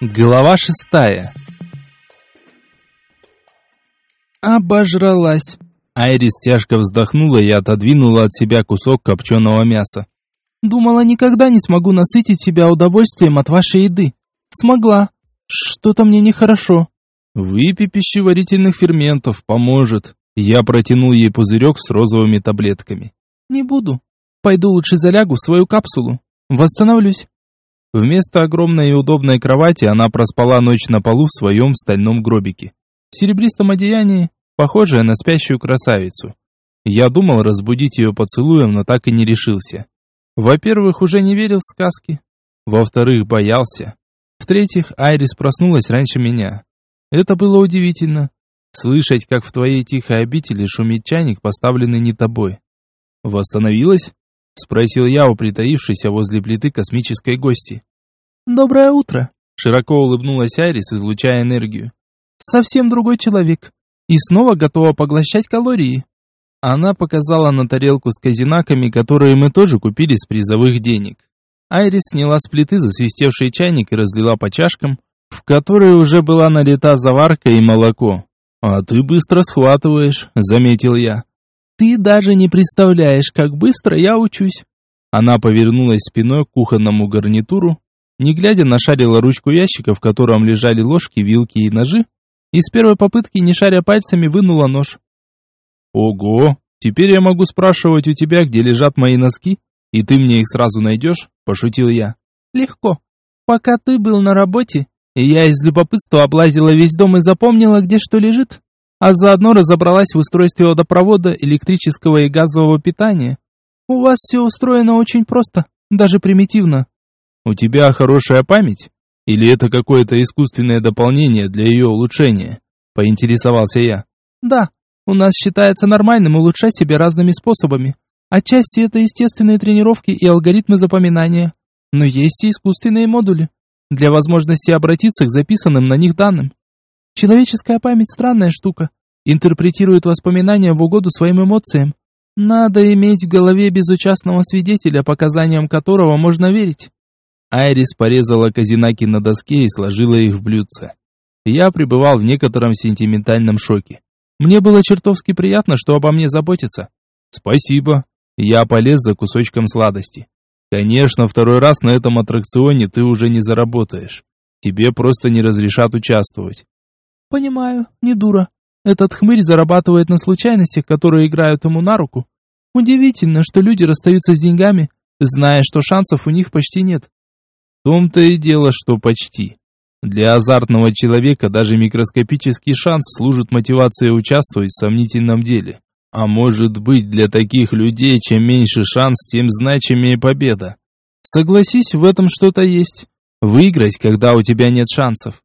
Глава шестая. Обожралась. Айрис тяжко вздохнула и отодвинула от себя кусок копченого мяса. Думала, никогда не смогу насытить себя удовольствием от вашей еды. Смогла. Что-то мне нехорошо. Выпей пищеварительных ферментов, поможет. Я протянул ей пузырек с розовыми таблетками. Не буду. Пойду лучше залягу в свою капсулу. Восстановлюсь. Вместо огромной и удобной кровати она проспала ночь на полу в своем стальном гробике. В серебристом одеянии, похожая на спящую красавицу. Я думал разбудить ее поцелуем, но так и не решился. Во-первых, уже не верил в сказки. Во-вторых, боялся. В-третьих, Айрис проснулась раньше меня. Это было удивительно. Слышать, как в твоей тихой обители шумит чайник, поставленный не тобой. Восстановилась? — спросил я у притаившейся возле плиты космической гости. «Доброе утро!» — широко улыбнулась Айрис, излучая энергию. «Совсем другой человек. И снова готова поглощать калории». Она показала на тарелку с казинаками, которые мы тоже купили с призовых денег. Айрис сняла с плиты засвистевший чайник и разлила по чашкам, в которые уже была налита заварка и молоко. «А ты быстро схватываешь», — заметил я. Ты даже не представляешь, как быстро я учусь. Она повернулась спиной к кухонному гарнитуру, не глядя нашарила ручку ящика, в котором лежали ложки, вилки и ножи, и с первой попытки, не шаря пальцами, вынула нож. «Ого! Теперь я могу спрашивать у тебя, где лежат мои носки, и ты мне их сразу найдешь?» – пошутил я. «Легко. Пока ты был на работе, я из любопытства облазила весь дом и запомнила, где что лежит, а заодно разобралась в устройстве водопровода, электрического и газового питания. У вас все устроено очень просто, даже примитивно. У тебя хорошая память? Или это какое-то искусственное дополнение для ее улучшения? Поинтересовался я. Да, у нас считается нормальным улучшать себя разными способами. Отчасти это естественные тренировки и алгоритмы запоминания. Но есть и искусственные модули для возможности обратиться к записанным на них данным. Человеческая память странная штука. Интерпретирует воспоминания в угоду своим эмоциям. Надо иметь в голове безучастного свидетеля, показаниям которого можно верить. Айрис порезала казинаки на доске и сложила их в блюдце. Я пребывал в некотором сентиментальном шоке. Мне было чертовски приятно, что обо мне заботятся. Спасибо. Я полез за кусочком сладости. Конечно, второй раз на этом аттракционе ты уже не заработаешь. Тебе просто не разрешат участвовать. Понимаю, не дура. Этот хмырь зарабатывает на случайностях, которые играют ему на руку. Удивительно, что люди расстаются с деньгами, зная, что шансов у них почти нет. В том-то и дело, что почти. Для азартного человека даже микроскопический шанс служит мотивацией участвовать в сомнительном деле. А может быть, для таких людей, чем меньше шанс, тем значимее победа. Согласись, в этом что-то есть. Выиграть, когда у тебя нет шансов.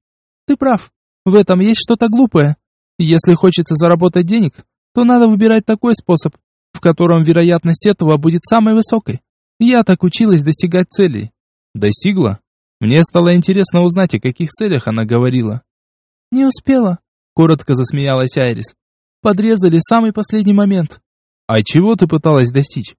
Ты прав. В этом есть что-то глупое. Если хочется заработать денег, то надо выбирать такой способ, в котором вероятность этого будет самой высокой. Я так училась достигать целей. Достигла? Мне стало интересно узнать, о каких целях она говорила. Не успела, коротко засмеялась Айрис. Подрезали в самый последний момент. А чего ты пыталась достичь?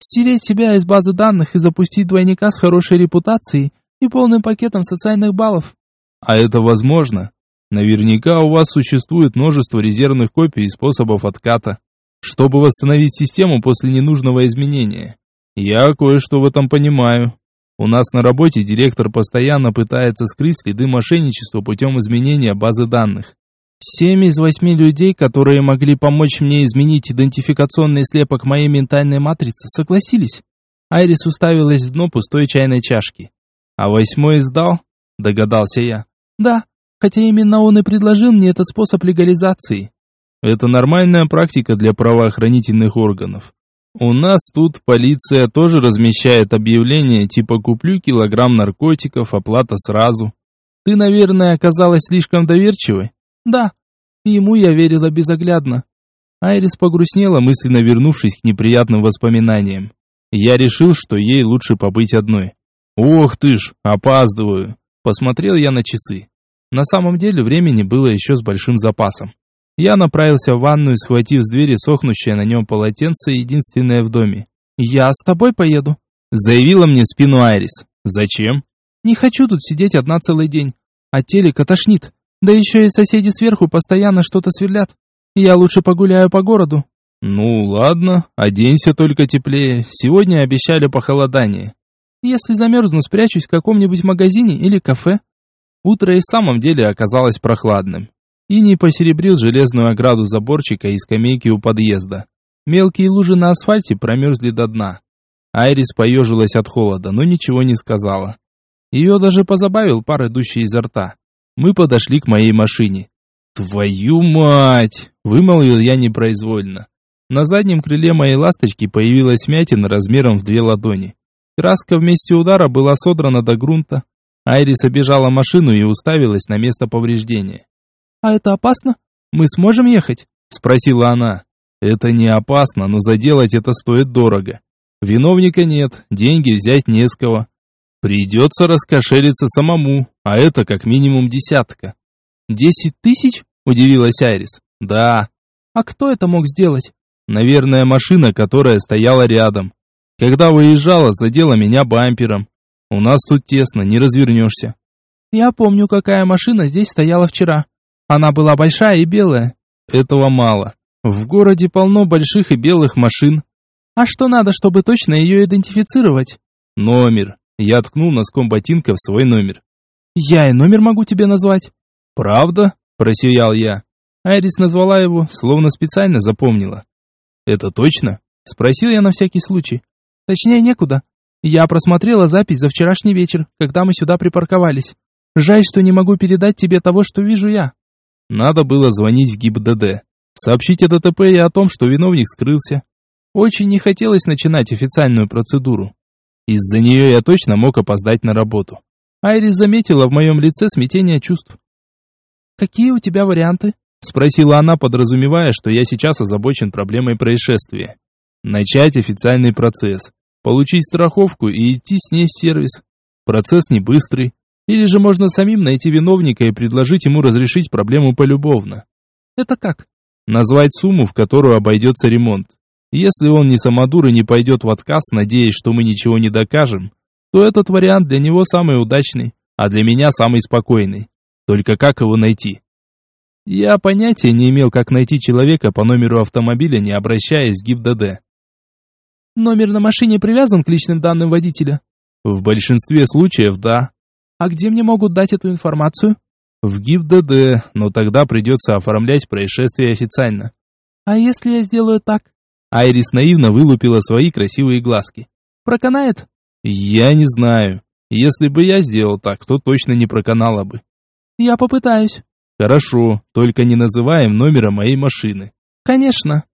Стереть себя из базы данных и запустить двойника с хорошей репутацией и полным пакетом социальных баллов. А это возможно? Наверняка у вас существует множество резервных копий и способов отката, чтобы восстановить систему после ненужного изменения. Я кое-что в этом понимаю. У нас на работе директор постоянно пытается скрыть следы мошенничества путем изменения базы данных. Семь из восьми людей, которые могли помочь мне изменить идентификационный слепок моей ментальной матрицы, согласились. Айрис уставилась в дно пустой чайной чашки. А восьмой сдал? Догадался я. Да, хотя именно он и предложил мне этот способ легализации. Это нормальная практика для правоохранительных органов. У нас тут полиция тоже размещает объявления типа «Куплю килограмм наркотиков, оплата сразу». Ты, наверное, оказалась слишком доверчивой? Да. Ему я верила безоглядно. Айрис погрустнела, мысленно вернувшись к неприятным воспоминаниям. Я решил, что ей лучше побыть одной. Ох ты ж, опаздываю. Посмотрел я на часы. На самом деле времени было еще с большим запасом. Я направился в ванную, схватив с двери сохнущее на нем полотенце, единственное в доме. «Я с тобой поеду», — заявила мне в спину Айрис. «Зачем?» «Не хочу тут сидеть одна целый день. А телека тошнит. Да еще и соседи сверху постоянно что-то сверлят. Я лучше погуляю по городу». «Ну, ладно, оденься только теплее. Сегодня обещали похолодание». «Если замерзну, спрячусь в каком-нибудь магазине или кафе». Утро и в самом деле оказалось прохладным. И не посеребрил железную ограду заборчика и скамейки у подъезда. Мелкие лужи на асфальте промерзли до дна. Айрис поежилась от холода, но ничего не сказала. Ее даже позабавил пар, идущий изо рта. Мы подошли к моей машине. «Твою мать!» – вымолвил я непроизвольно. На заднем крыле моей ласточки появилась мятина размером в две ладони. Краска вместе удара была содрана до грунта. Айрис обежала машину и уставилась на место повреждения. «А это опасно? Мы сможем ехать?» – спросила она. «Это не опасно, но заделать это стоит дорого. Виновника нет, деньги взять не с кого. Придется раскошелиться самому, а это как минимум десятка». «Десять тысяч?» – удивилась Айрис. «Да». «А кто это мог сделать?» «Наверное, машина, которая стояла рядом. Когда выезжала, задела меня бампером. У нас тут тесно, не развернешься». «Я помню, какая машина здесь стояла вчера. Она была большая и белая. Этого мало. В городе полно больших и белых машин. А что надо, чтобы точно ее идентифицировать? Номер. Я ткнул носком ботинка в свой номер. Я и номер могу тебе назвать. Правда? Просиял я. Айрис назвала его, словно специально запомнила. Это точно? Спросил я на всякий случай. Точнее некуда. Я просмотрела запись за вчерашний вечер, когда мы сюда припарковались. Жаль, что не могу передать тебе того, что вижу я. Надо было звонить в ГИБДД, сообщить о ДТП и о том, что виновник скрылся. Очень не хотелось начинать официальную процедуру. Из-за нее я точно мог опоздать на работу. Айрис заметила в моем лице смятение чувств. «Какие у тебя варианты?» Спросила она, подразумевая, что я сейчас озабочен проблемой происшествия. Начать официальный процесс, получить страховку и идти с ней в сервис. Процесс не быстрый, или же можно самим найти виновника и предложить ему разрешить проблему полюбовно. Это как? Назвать сумму, в которую обойдется ремонт. Если он не самодур и не пойдет в отказ, надеясь, что мы ничего не докажем, то этот вариант для него самый удачный, а для меня самый спокойный. Только как его найти? Я понятия не имел, как найти человека по номеру автомобиля, не обращаясь в ГИБДД. Номер на машине привязан к личным данным водителя? В большинстве случаев, да. А где мне могут дать эту информацию? В ГИБДД, но тогда придется оформлять происшествие официально. А если я сделаю так? Айрис наивно вылупила свои красивые глазки. Проканает? Я не знаю. Если бы я сделал так, то точно не проканала бы. Я попытаюсь. Хорошо, только не называем номера моей машины. Конечно.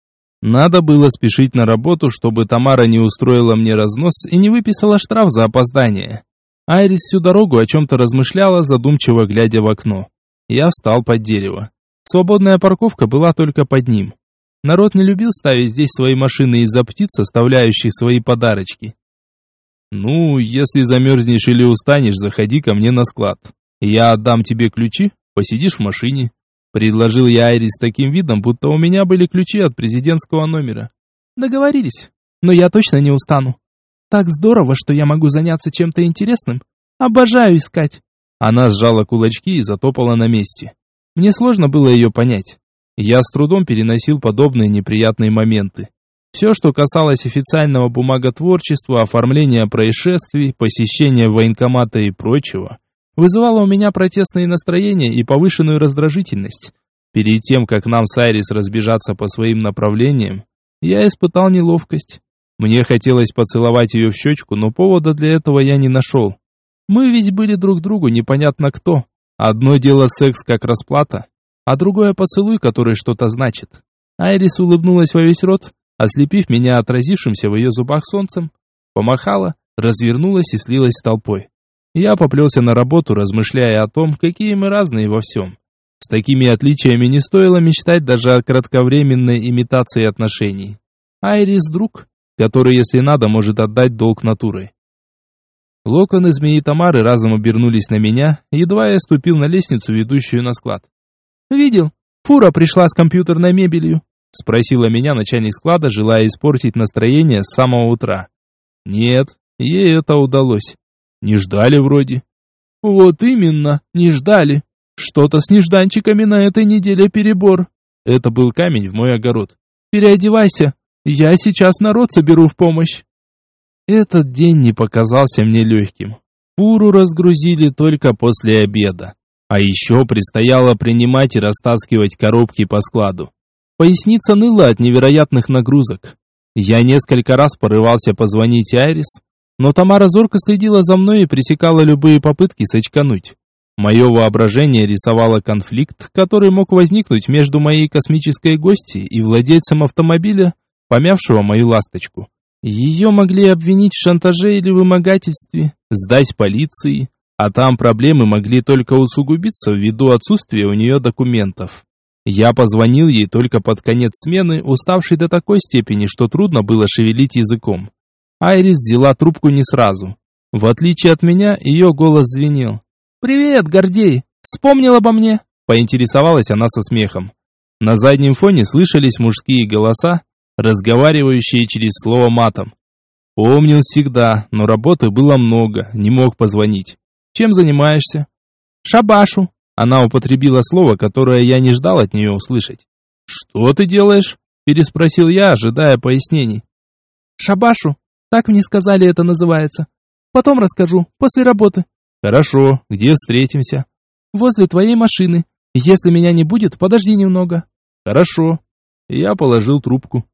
Надо было спешить на работу, чтобы Тамара не устроила мне разнос и не выписала штраф за опоздание. Айрис всю дорогу о чем-то размышляла, задумчиво глядя в окно. Я встал под дерево. Свободная парковка была только под ним. Народ не любил ставить здесь свои машины из-за птиц, оставляющих свои подарочки. «Ну, если замерзнешь или устанешь, заходи ко мне на склад. Я отдам тебе ключи, посидишь в машине». Предложил я Айрис таким видом, будто у меня были ключи от президентского номера. «Договорились, но я точно не устану. Так здорово, что я могу заняться чем-то интересным. Обожаю искать. Она сжала кулачки и затопала на месте. Мне сложно было ее понять. Я с трудом переносил подобные неприятные моменты. Все, что касалось официального бумаготворчества, оформления происшествий, посещения военкомата и прочего, вызывало у меня протестные настроения и повышенную раздражительность. Перед тем, как нам с Айрис разбежаться по своим направлениям, я испытал неловкость. Мне хотелось поцеловать ее в щечку, но повода для этого я не нашел. Мы ведь были друг другу непонятно кто. Одно дело секс как расплата, а другое поцелуй, который что-то значит. Айрис улыбнулась во весь рот, ослепив меня отразившимся в ее зубах солнцем, помахала, развернулась и слилась с толпой. Я поплелся на работу, размышляя о том, какие мы разные во всем. С такими отличиями не стоило мечтать даже о кратковременной имитации отношений. Айрис друг, который, если надо, может отдать долг натурой. Локоны змеи Тамары разом обернулись на меня, едва я ступил на лестницу, ведущую на склад. «Видел? Фура пришла с компьютерной мебелью», спросила меня начальник склада, желая испортить настроение с самого утра. Нет, ей это удалось. Не ждали вроде. Вот именно, не ждали. Что-то с нежданчиками на этой неделе перебор. Это был камень в мой огород. Переодевайся, я сейчас народ соберу в помощь. Этот день не показался мне легким. Фуру разгрузили только после обеда. А еще предстояло принимать и растаскивать коробки по складу. Поясница ныла от невероятных нагрузок. Я несколько раз порывался позвонить Айрис, но Тамара зорко следила за мной и пресекала любые попытки сочкануть. Мое воображение рисовало конфликт, который мог возникнуть между моей космической гостьей и владельцем автомобиля, помявшего мою ласточку. Ее могли обвинить в шантаже или вымогательстве, сдать полиции, а там проблемы могли только усугубиться ввиду отсутствия у нее документов. Я позвонил ей только под конец смены, уставший до такой степени, что трудно было шевелить языком. Айрис взяла трубку не сразу. В отличие от меня, ее голос звенел. «Привет, Гордей! Вспомнил обо мне?» Поинтересовалась она со смехом. На заднем фоне слышались мужские голоса, разговаривающие через слово матом. Помнил всегда, но работы было много, не мог позвонить. Чем занимаешься? Шабашу. Она употребила слово, которое я не ждал от нее услышать. Что ты делаешь? Переспросил я, ожидая пояснений. Шабашу. Так мне сказали это называется. Потом расскажу, после работы. Хорошо, где встретимся? Возле твоей машины. Если меня не будет, подожди немного. Хорошо. Я положил трубку.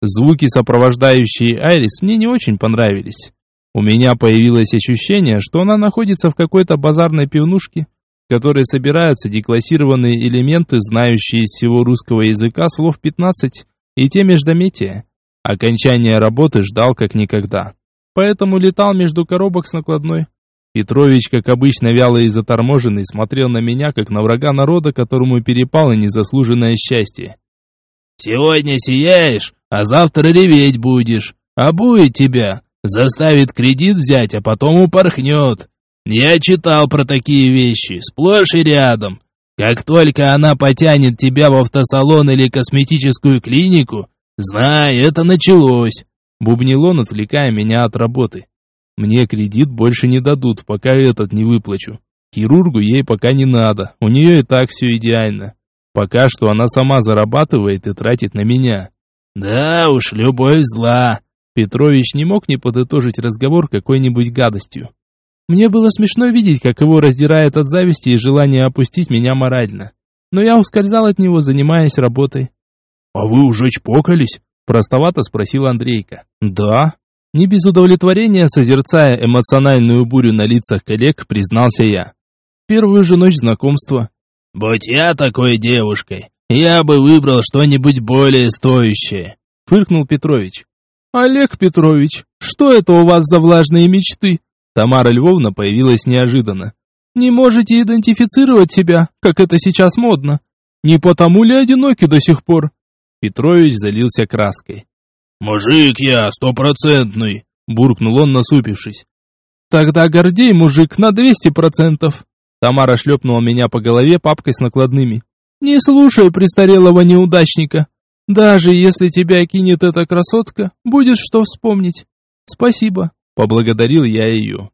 Звуки, сопровождающие Айрис, мне не очень понравились. У меня появилось ощущение, что она находится в какой-то базарной пивнушке, в которой собираются деклассированные элементы, знающие из всего русского языка слов 15 и те междометия. Окончание работы ждал как никогда. Поэтому летал между коробок с накладной. Петрович, как обычно вяло и заторможенный, смотрел на меня, как на врага народа, которому перепало незаслуженное счастье. «Сегодня сияешь, а завтра реветь будешь. А будет тебя. Заставит кредит взять, а потом упорхнет. Я читал про такие вещи, сплошь и рядом. Как только она потянет тебя в автосалон или косметическую клинику, знай, это началось. Бубнил он, отвлекая меня от работы. Мне кредит больше не дадут, пока этот не выплачу. Хирургу ей пока не надо, у нее и так все идеально. Пока что она сама зарабатывает и тратит на меня. Да уж, любовь зла. Петрович не мог не подытожить разговор какой-нибудь гадостью. Мне было смешно видеть, как его раздирает от зависти и желания опустить меня морально. Но я ускользал от него, занимаясь работой. «А вы уже чпокались?» – простовато спросил Андрейка. «Да». Не без удовлетворения, созерцая эмоциональную бурю на лицах коллег, признался я. Первую же ночь знакомства. «Будь я такой девушкой, я бы выбрал что-нибудь более стоящее», — фыркнул Петрович. «Олег Петрович, что это у вас за влажные мечты?» Тамара Львовна появилась неожиданно. «Не можете идентифицировать себя, как это сейчас модно? Не потому ли одиноки до сих пор?» Петрович залился краской. «Мужик я, стопроцентный!» — буркнул он, насупившись. «Тогда Гордей мужик на двести процентов!» Тамара шлепнула меня по голове папкой с накладными. Не слушай престарелого неудачника. Даже если тебя кинет эта красотка, будет что вспомнить. Спасибо, поблагодарил я ее.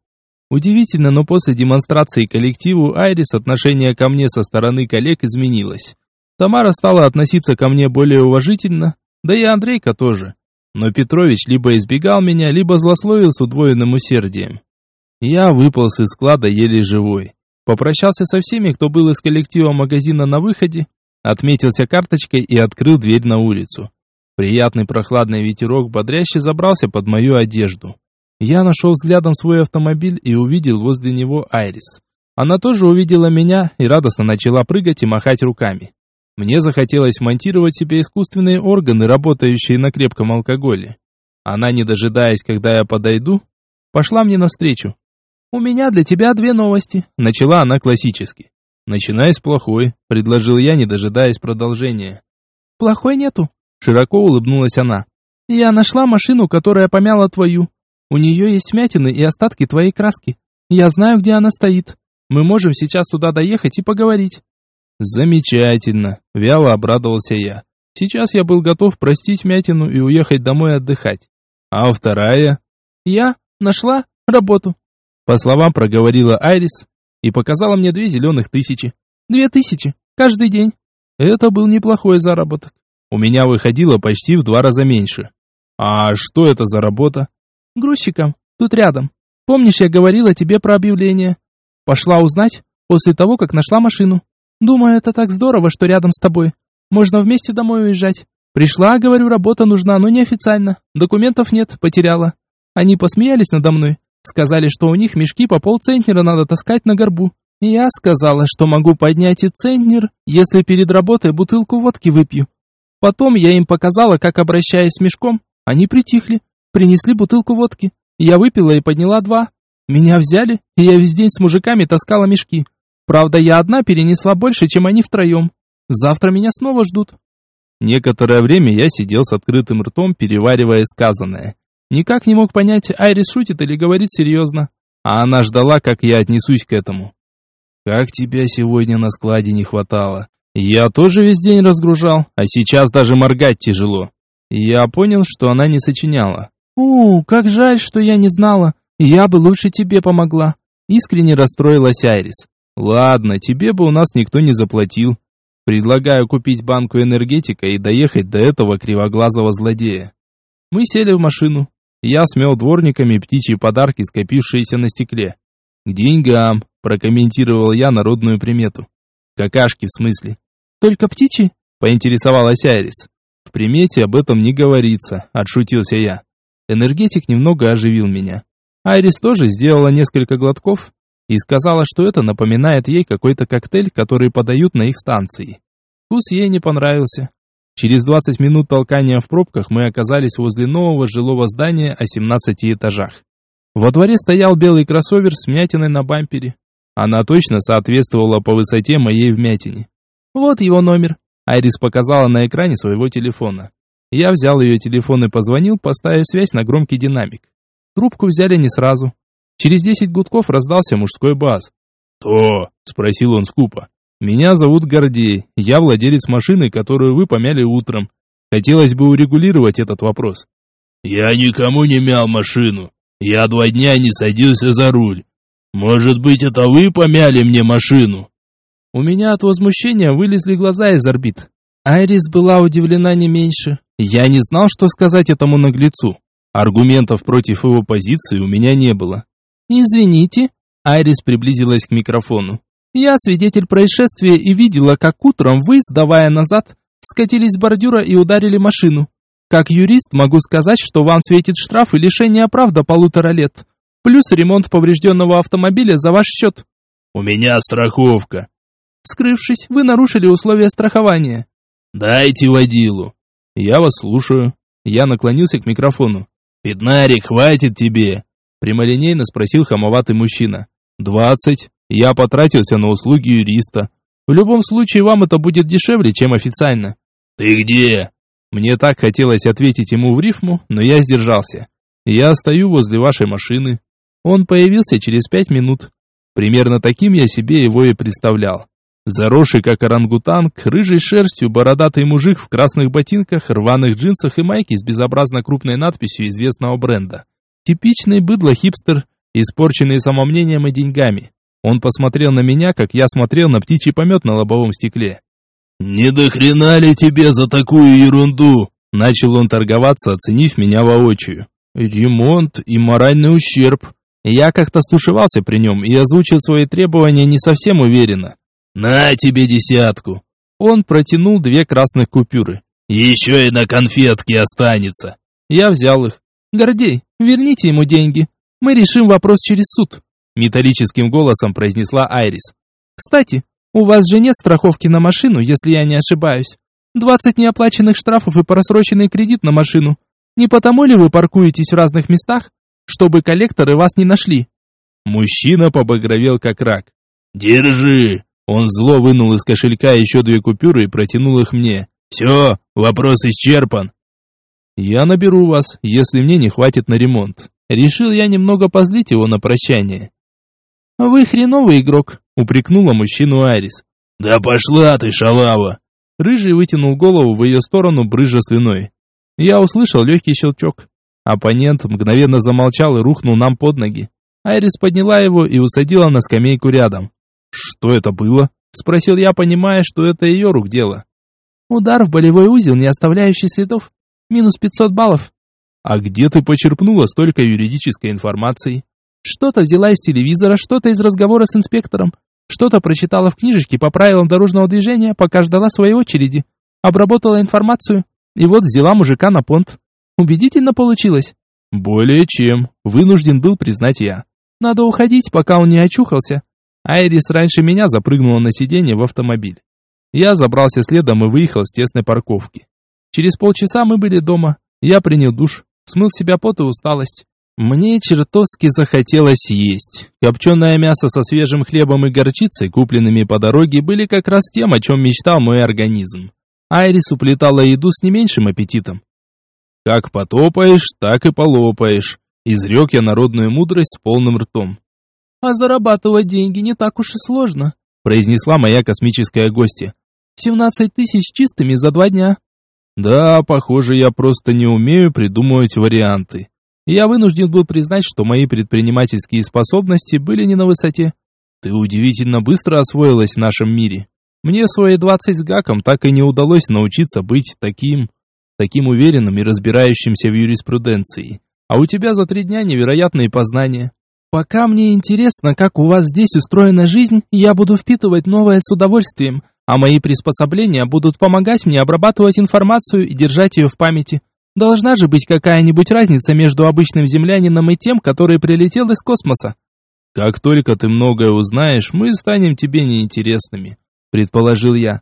Удивительно, но после демонстрации коллективу Айрис отношение ко мне со стороны коллег изменилось. Тамара стала относиться ко мне более уважительно, да и Андрейка тоже. Но Петрович либо избегал меня, либо злословил с удвоенным усердием. Я выполз из склада еле живой. Попрощался со всеми, кто был из коллектива магазина на выходе, отметился карточкой и открыл дверь на улицу. Приятный прохладный ветерок бодряще забрался под мою одежду. Я нашел взглядом свой автомобиль и увидел возле него Айрис. Она тоже увидела меня и радостно начала прыгать и махать руками. Мне захотелось монтировать себе искусственные органы, работающие на крепком алкоголе. Она, не дожидаясь, когда я подойду, пошла мне навстречу. «У меня для тебя две новости», — начала она классически. «Начинай с плохой», — предложил я, не дожидаясь продолжения. «Плохой нету», — широко улыбнулась она. «Я нашла машину, которая помяла твою. У нее есть смятины и остатки твоей краски. Я знаю, где она стоит. Мы можем сейчас туда доехать и поговорить». «Замечательно», — вяло обрадовался я. Сейчас я был готов простить Мятину и уехать домой отдыхать. А вторая? Я нашла работу. По словам проговорила Айрис, и показала мне две зеленых тысячи. Две тысячи. Каждый день. Это был неплохой заработок. У меня выходило почти в два раза меньше. А что это за работа? Грузчиком. Тут рядом. Помнишь, я говорила тебе про объявление? Пошла узнать после того, как нашла машину. Думаю, это так здорово, что рядом с тобой. Можно вместе домой уезжать. Пришла, говорю, работа нужна, но неофициально. Документов нет, потеряла. Они посмеялись надо мной. Сказали, что у них мешки по полцентнера надо таскать на горбу. Я сказала, что могу поднять и центнер, если перед работой бутылку водки выпью. Потом я им показала, как обращаюсь с мешком. Они притихли, принесли бутылку водки. Я выпила и подняла два. Меня взяли, и я весь день с мужиками таскала мешки. Правда, я одна перенесла больше, чем они втроем. Завтра меня снова ждут. Некоторое время я сидел с открытым ртом, переваривая сказанное. Никак не мог понять, Айрис шутит или говорит серьезно. А она ждала, как я отнесусь к этому. Как тебя сегодня на складе не хватало. Я тоже весь день разгружал, а сейчас даже моргать тяжело. Я понял, что она не сочиняла. «У, как жаль, что я не знала. Я бы лучше тебе помогла». Искренне расстроилась Айрис. «Ладно, тебе бы у нас никто не заплатил. Предлагаю купить банку энергетика и доехать до этого кривоглазого злодея». Мы сели в машину. Я смел дворниками птичьи подарки, скопившиеся на стекле. «К деньгам», – прокомментировал я народную примету. «Какашки, в смысле?» «Только птичьи?» – поинтересовалась Айрис. «В примете об этом не говорится», – отшутился я. Энергетик немного оживил меня. Айрис тоже сделала несколько глотков и сказала, что это напоминает ей какой-то коктейль, который подают на их станции. Вкус ей не понравился. Через 20 минут толкания в пробках мы оказались возле нового жилого здания о 17 этажах. Во дворе стоял белый кроссовер с вмятиной на бампере. Она точно соответствовала по высоте моей вмятине. Вот его номер. Айрис показала на экране своего телефона. Я взял ее телефон и позвонил, поставив связь на громкий динамик. Трубку взяли не сразу. Через 10 гудков раздался мужской бас. «Кто?» – спросил он скупо. «Меня зовут Гордей. Я владелец машины, которую вы помяли утром. Хотелось бы урегулировать этот вопрос». «Я никому не мял машину. Я два дня не садился за руль. Может быть, это вы помяли мне машину?» У меня от возмущения вылезли глаза из орбит. Айрис была удивлена не меньше. Я не знал, что сказать этому наглецу. Аргументов против его позиции у меня не было. «Извините», — Айрис приблизилась к микрофону. «Я свидетель происшествия и видела, как утром вы, сдавая назад, скатились с бордюра и ударили машину. Как юрист могу сказать, что вам светит штраф и лишение прав до полутора лет, плюс ремонт поврежденного автомобиля за ваш счет». «У меня страховка». Скрывшись, вы нарушили условия страхования. «Дайте водилу». «Я вас слушаю». Я наклонился к микрофону. «Пятнарик, хватит тебе?» Прямолинейно спросил хамоватый мужчина. «Двадцать. Я потратился на услуги юриста. В любом случае, вам это будет дешевле, чем официально». «Ты где?» Мне так хотелось ответить ему в рифму, но я сдержался. «Я стою возле вашей машины». Он появился через пять минут. Примерно таким я себе его и представлял. Заросший как орангутанг, рыжей шерстью, бородатый мужик в красных ботинках, рваных джинсах и майке с безобразно крупной надписью известного бренда. Типичный быдло-хипстер, испорченный самомнением и деньгами. Он посмотрел на меня, как я смотрел на птичий помет на лобовом стекле. «Не до хрена ли тебе за такую ерунду?» Начал он торговаться, оценив меня воочию. «Ремонт и моральный ущерб». Я как-то стушевался при нем и озвучил свои требования не совсем уверенно. «На тебе десятку!» Он протянул две красных купюры. «Еще и на конфетке останется!» Я взял их. «Гордей, верните ему деньги. Мы решим вопрос через суд», металлическим голосом произнесла Айрис. «Кстати, у вас же нет страховки на машину, если я не ошибаюсь. Двадцать неоплаченных штрафов и просроченный кредит на машину. Не потому ли вы паркуетесь в разных местах, чтобы коллекторы вас не нашли?» Мужчина побагровел как рак. «Держи!» Он зло вынул из кошелька еще две купюры и протянул их мне. «Все, вопрос исчерпан». «Я наберу вас, если мне не хватит на ремонт». Решил я немного позлить его на прощание. «Вы хреновый игрок», — упрекнула мужчину Арис. «Да пошла ты, шалава!» Рыжий вытянул голову в ее сторону, брыжа слюной. Я услышал легкий щелчок. Оппонент мгновенно замолчал и рухнул нам под ноги. Айрис подняла его и усадила на скамейку рядом. «Что это было?» – спросил я, понимая, что это ее рук дело. «Удар в болевой узел, не оставляющий следов. Минус 500 баллов». «А где ты почерпнула столько юридической информации?» «Что-то взяла из телевизора, что-то из разговора с инспектором, что-то прочитала в книжечке по правилам дорожного движения, пока ждала своей очереди. Обработала информацию, и вот взяла мужика на понт. Убедительно получилось?» «Более чем», – вынужден был признать я. «Надо уходить, пока он не очухался». Айрис раньше меня запрыгнула на сиденье в автомобиль. Я забрался следом и выехал с тесной парковки. Через полчаса мы были дома. Я принял душ, смыл себя пот и усталость. Мне чертовски захотелось есть. Копченое мясо со свежим хлебом и горчицей, купленными по дороге, были как раз тем, о чем мечтал мой организм. Айрис уплетала еду с не меньшим аппетитом. «Как потопаешь, так и полопаешь», — изрек я народную мудрость с полным ртом. «А зарабатывать деньги не так уж и сложно», — произнесла моя космическая гостья. «Семнадцать тысяч чистыми за два дня». «Да, похоже, я просто не умею придумывать варианты. Я вынужден был признать, что мои предпринимательские способности были не на высоте. Ты удивительно быстро освоилась в нашем мире. Мне свои двадцать с гаком так и не удалось научиться быть таким, таким уверенным и разбирающимся в юриспруденции. А у тебя за три дня невероятные познания. Пока мне интересно, как у вас здесь устроена жизнь, я буду впитывать новое с удовольствием, а мои приспособления будут помогать мне обрабатывать информацию и держать ее в памяти. Должна же быть какая-нибудь разница между обычным землянином и тем, который прилетел из космоса. Как только ты многое узнаешь, мы станем тебе неинтересными, предположил я.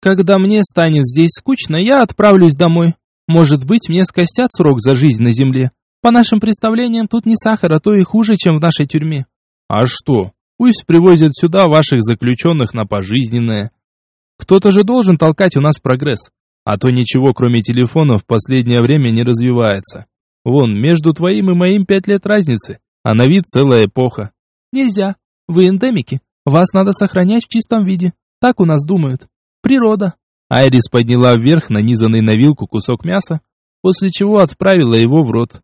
Когда мне станет здесь скучно, я отправлюсь домой. Может быть, мне скостят срок за жизнь на земле. По нашим представлениям, тут не сахар, а то и хуже, чем в нашей тюрьме. А что? Пусть привозят сюда ваших заключенных на пожизненное. Кто-то же должен толкать у нас прогресс. А то ничего, кроме телефона, в последнее время не развивается. Вон, между твоим и моим пять лет разницы, а на вид целая эпоха. Нельзя. Вы эндемики. Вас надо сохранять в чистом виде. Так у нас думают. Природа. Айрис подняла вверх нанизанный на вилку кусок мяса, после чего отправила его в рот.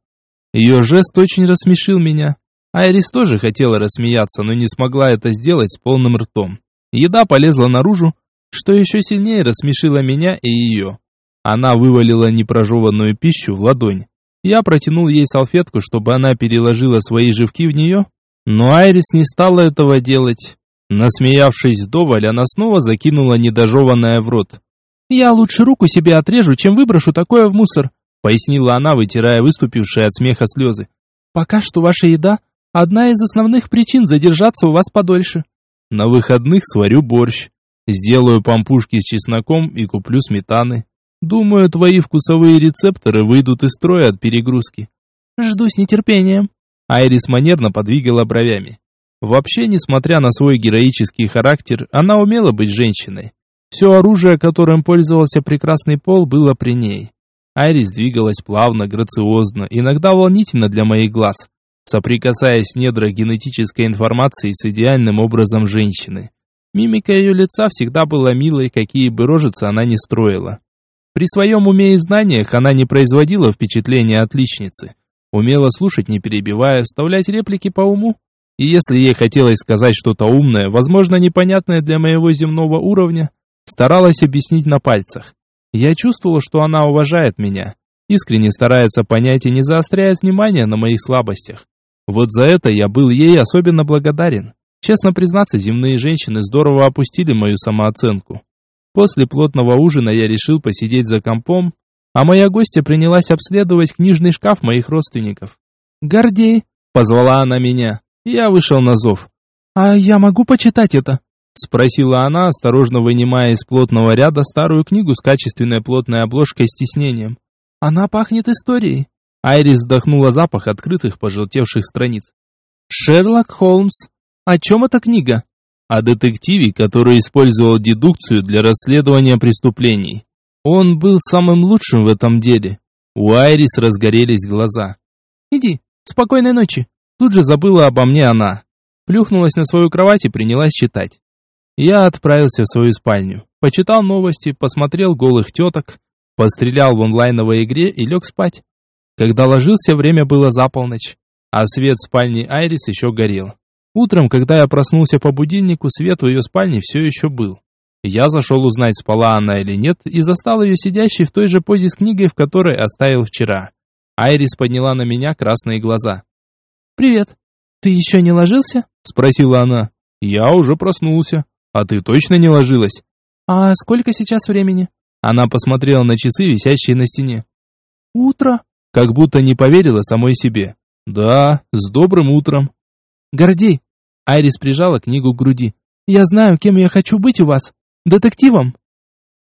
Ее жест очень рассмешил меня. Айрис тоже хотела рассмеяться, но не смогла это сделать с полным ртом. Еда полезла наружу, что еще сильнее рассмешило меня и ее. Она вывалила непрожеванную пищу в ладонь. Я протянул ей салфетку, чтобы она переложила свои живки в нее, но Айрис не стала этого делать. Насмеявшись вдоволь, она снова закинула недожеванное в рот. «Я лучше руку себе отрежу, чем выброшу такое в мусор», пояснила она, вытирая выступившие от смеха слезы. «Пока что ваша еда – одна из основных причин задержаться у вас подольше». «На выходных сварю борщ, сделаю пампушки с чесноком и куплю сметаны. Думаю, твои вкусовые рецепторы выйдут из строя от перегрузки». «Жду с нетерпением». Айрис манерно подвигала бровями. Вообще, несмотря на свой героический характер, она умела быть женщиной. Все оружие, которым пользовался прекрасный пол, было при ней. Айрис двигалась плавно, грациозно, иногда волнительно для моих глаз, соприкасаясь недра генетической информации с идеальным образом женщины. Мимика ее лица всегда была милой, какие бы рожицы она ни строила. При своем уме и знаниях она не производила впечатления отличницы. Умела слушать, не перебивая, вставлять реплики по уму. И если ей хотелось сказать что-то умное, возможно, непонятное для моего земного уровня, старалась объяснить на пальцах. Я чувствовал, что она уважает меня, искренне старается понять и не заостряет внимание на моих слабостях. Вот за это я был ей особенно благодарен. Честно признаться, земные женщины здорово опустили мою самооценку. После плотного ужина я решил посидеть за компом, а моя гостья принялась обследовать книжный шкаф моих родственников. «Гордей!» — позвала она меня. Я вышел на зов. «А я могу почитать это?» Спросила она, осторожно вынимая из плотного ряда старую книгу с качественной плотной обложкой с тиснением. «Она пахнет историей». Айрис вдохнула запах открытых пожелтевших страниц. «Шерлок Холмс. О чем эта книга?» О детективе, который использовал дедукцию для расследования преступлений. Он был самым лучшим в этом деле. У Айрис разгорелись глаза. «Иди, спокойной ночи». Тут же забыла обо мне она. Плюхнулась на свою кровать и принялась читать. Я отправился в свою спальню, почитал новости, посмотрел голых теток, пострелял в онлайновой игре и лег спать. Когда ложился, время было за полночь. а свет в спальне Айрис еще горел. Утром, когда я проснулся по будильнику, свет в ее спальне все еще был. Я зашел узнать, спала она или нет, и застал ее сидящей в той же позе с книгой, в которой оставил вчера. Айрис подняла на меня красные глаза. «Привет. Ты еще не ложился?» — спросила она. «Я уже проснулся. А ты точно не ложилась?» «А сколько сейчас времени?» Она посмотрела на часы, висящие на стене. «Утро?» Как будто не поверила самой себе. «Да, с добрым утром». «Гордей!» Айрис прижала книгу к груди. «Я знаю, кем я хочу быть у вас. Детективом!»